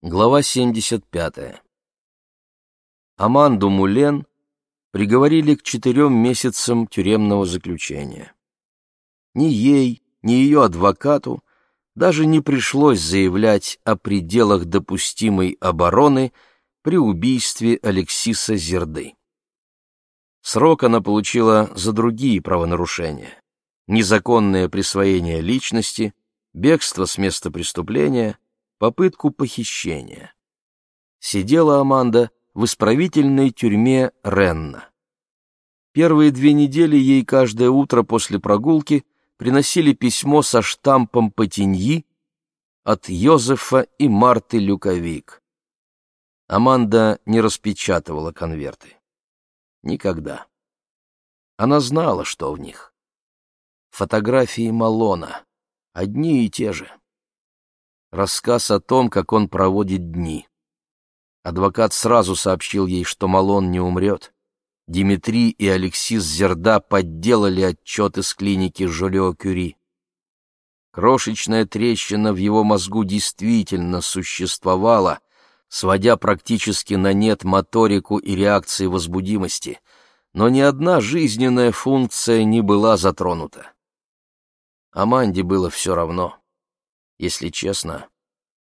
Глава 75. Аманду Мулен приговорили к четырем месяцам тюремного заключения. Ни ей, ни ее адвокату даже не пришлось заявлять о пределах допустимой обороны при убийстве Алексиса Зерды. Срок она получила за другие правонарушения. Незаконное присвоение личности, бегство с места преступления — попытку похищения. Сидела Аманда в исправительной тюрьме Ренна. Первые две недели ей каждое утро после прогулки приносили письмо со штампом Патиньи от Йозефа и Марты Люковик. Аманда не распечатывала конверты. Никогда. Она знала, что в них. Фотографии Малона, одни и те же рассказ о том, как он проводит дни. Адвокат сразу сообщил ей, что Малон не умрет. Димитрий и Алексис Зерда подделали отчеты с клиники Жолио-Кюри. Крошечная трещина в его мозгу действительно существовала, сводя практически на нет моторику и реакции возбудимости, но ни одна жизненная функция не была затронута. Аманде было все равно. Если честно,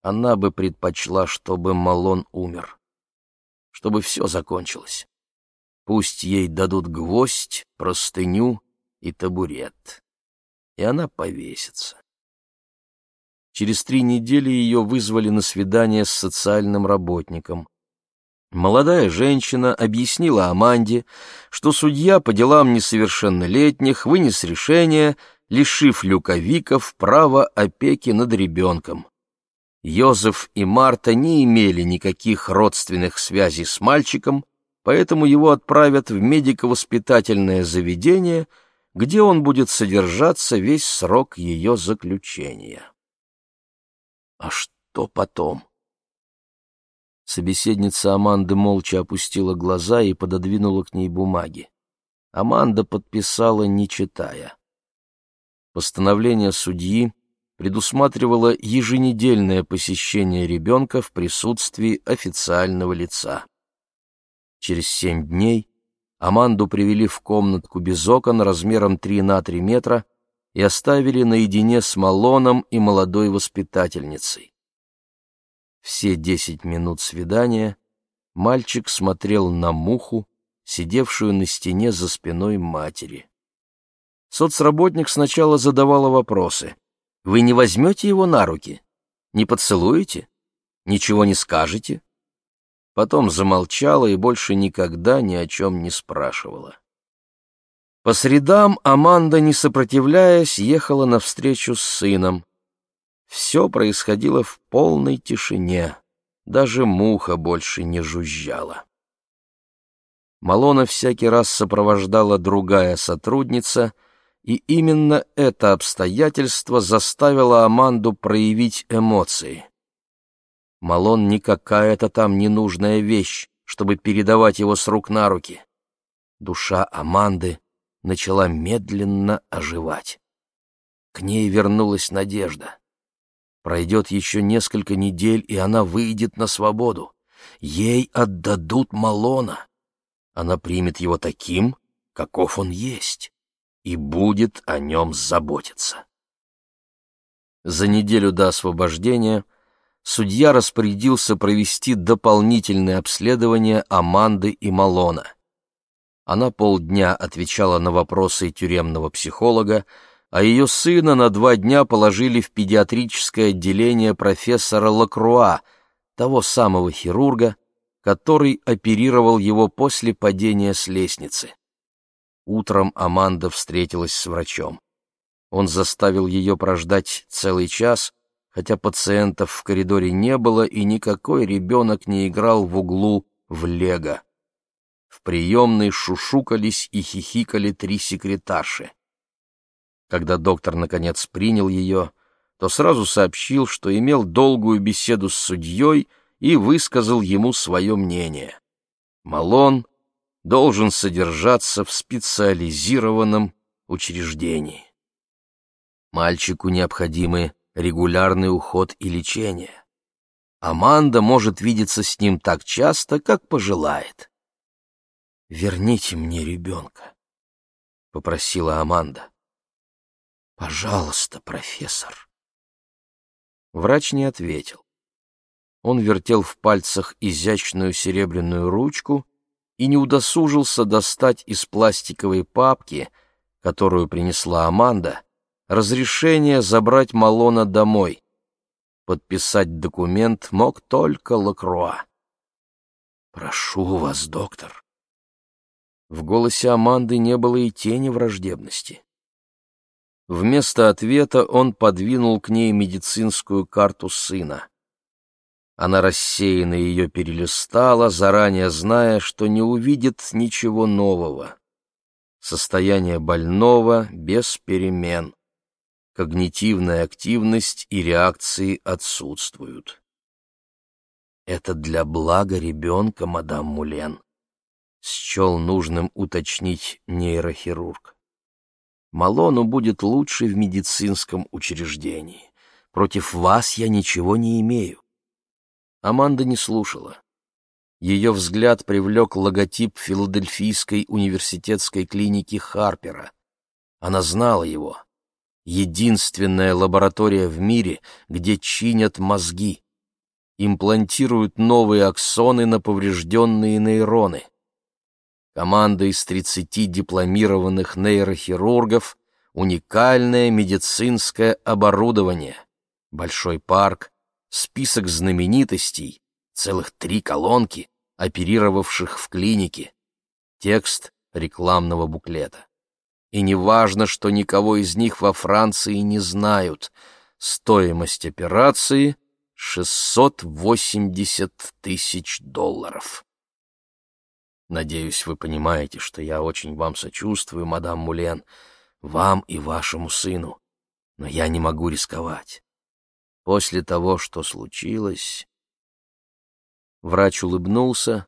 она бы предпочла, чтобы Малон умер. Чтобы все закончилось. Пусть ей дадут гвоздь, простыню и табурет. И она повесится. Через три недели ее вызвали на свидание с социальным работником. Молодая женщина объяснила Аманде, что судья по делам несовершеннолетних вынес решение — лишив люковиков права опеки над ребенком. Йозеф и Марта не имели никаких родственных связей с мальчиком, поэтому его отправят в медико-воспитательное заведение, где он будет содержаться весь срок ее заключения. А что потом? Собеседница Аманды молча опустила глаза и пододвинула к ней бумаги. Аманда подписала, не читая. Постановление судьи предусматривало еженедельное посещение ребенка в присутствии официального лица. Через семь дней Аманду привели в комнатку без окон размером 3 на 3 метра и оставили наедине с Малоном и молодой воспитательницей. Все десять минут свидания мальчик смотрел на муху, сидевшую на стене за спиной матери. Соцработник сначала задавала вопросы. «Вы не возьмете его на руки? Не поцелуете? Ничего не скажете?» Потом замолчала и больше никогда ни о чем не спрашивала. По средам Аманда, не сопротивляясь, ехала навстречу с сыном. Все происходило в полной тишине, даже муха больше не жужжала. Малона всякий раз сопровождала другая сотрудница — и именно это обстоятельство заставило Аманду проявить эмоции. Малон не какая-то там ненужная вещь, чтобы передавать его с рук на руки. Душа Аманды начала медленно оживать. К ней вернулась надежда. Пройдет еще несколько недель, и она выйдет на свободу. Ей отдадут Малона. Она примет его таким, каков он есть и будет о нем заботиться. За неделю до освобождения судья распорядился провести дополнительное обследование Аманды и Малона. Она полдня отвечала на вопросы тюремного психолога, а ее сына на два дня положили в педиатрическое отделение профессора Лакруа, того самого хирурга, который оперировал его после падения с лестницы. Утром Аманда встретилась с врачом. Он заставил ее прождать целый час, хотя пациентов в коридоре не было и никакой ребенок не играл в углу в лего. В приемной шушукались и хихикали три секретарши. Когда доктор наконец принял ее, то сразу сообщил, что имел долгую беседу с судьей и высказал ему свое мнение. Малон должен содержаться в специализированном учреждении. Мальчику необходимы регулярный уход и лечение. Аманда может видеться с ним так часто, как пожелает. «Верните мне ребенка», — попросила Аманда. «Пожалуйста, профессор». Врач не ответил. Он вертел в пальцах изящную серебряную ручку и не удосужился достать из пластиковой папки, которую принесла Аманда, разрешение забрать Малона домой. Подписать документ мог только Лакруа. «Прошу вас, доктор». В голосе Аманды не было и тени враждебности. Вместо ответа он подвинул к ней медицинскую карту сына. Она рассеянно ее перелистала, заранее зная, что не увидит ничего нового. Состояние больного без перемен. Когнитивная активность и реакции отсутствуют. «Это для блага ребенка, мадам Мулен», — счел нужным уточнить нейрохирург. Малону будет лучше в медицинском учреждении. Против вас я ничего не имею. Аманда не слушала. Ее взгляд привлек логотип Филадельфийской университетской клиники Харпера. Она знала его. Единственная лаборатория в мире, где чинят мозги. Имплантируют новые аксоны на поврежденные нейроны. Команда из 30 дипломированных нейрохирургов, уникальное медицинское оборудование, большой парк, список знаменитостей, целых три колонки, оперировавших в клинике, текст рекламного буклета. И не важно, что никого из них во Франции не знают. Стоимость операции — 680 тысяч долларов. Надеюсь, вы понимаете, что я очень вам сочувствую, мадам Мулен, вам и вашему сыну. Но я не могу рисковать. После того, что случилось... Врач улыбнулся,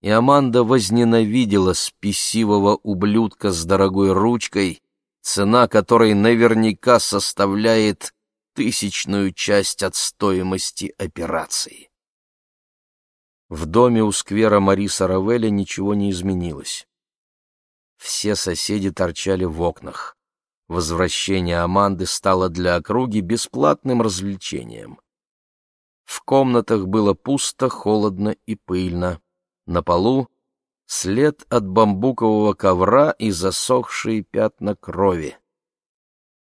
и Аманда возненавидела спесивого ублюдка с дорогой ручкой, цена которой наверняка составляет тысячную часть от стоимости операции. В доме у сквера Мариса Равеля ничего не изменилось. Все соседи торчали в окнах. Возвращение Аманды стало для округи бесплатным развлечением. В комнатах было пусто, холодно и пыльно. На полу след от бамбукового ковра и засохшие пятна крови.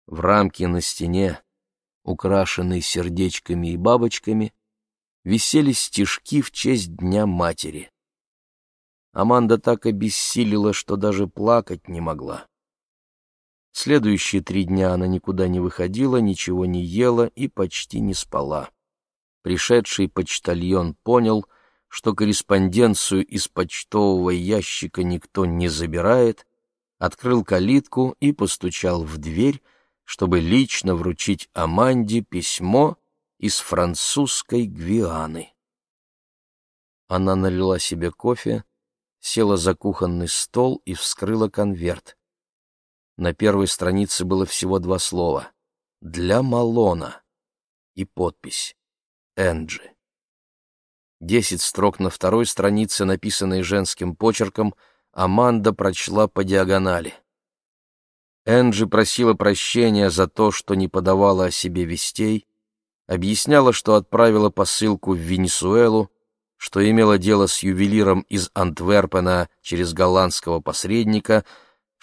В рамке на стене, украшенной сердечками и бабочками, висели стишки в честь Дня Матери. Аманда так обессилила, что даже плакать не могла. Следующие три дня она никуда не выходила, ничего не ела и почти не спала. Пришедший почтальон понял, что корреспонденцию из почтового ящика никто не забирает, открыл калитку и постучал в дверь, чтобы лично вручить Аманде письмо из французской Гвианы. Она налила себе кофе, села за кухонный стол и вскрыла конверт. На первой странице было всего два слова «Для Малона» и подпись «Энджи». Десять строк на второй странице, написанные женским почерком, Аманда прочла по диагонали. Энджи просила прощения за то, что не подавала о себе вестей, объясняла, что отправила посылку в Венесуэлу, что имела дело с ювелиром из Антверпена через голландского посредника,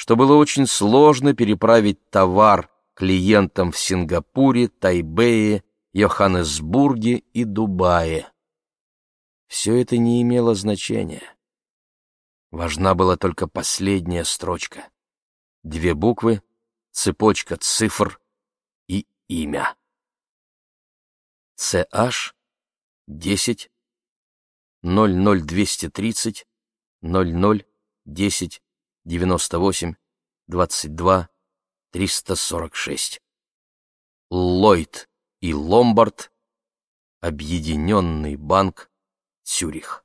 что было очень сложно переправить товар клиентам в Сингапуре, Тайбэе, Йоханнесбурге и Дубае. Все это не имело значения. Важна была только последняя строчка. Две буквы, цепочка цифр и имя. CH 10 00230 00 10 98 22 346. Ллойд и Ломбард. Объединенный банк Цюрих.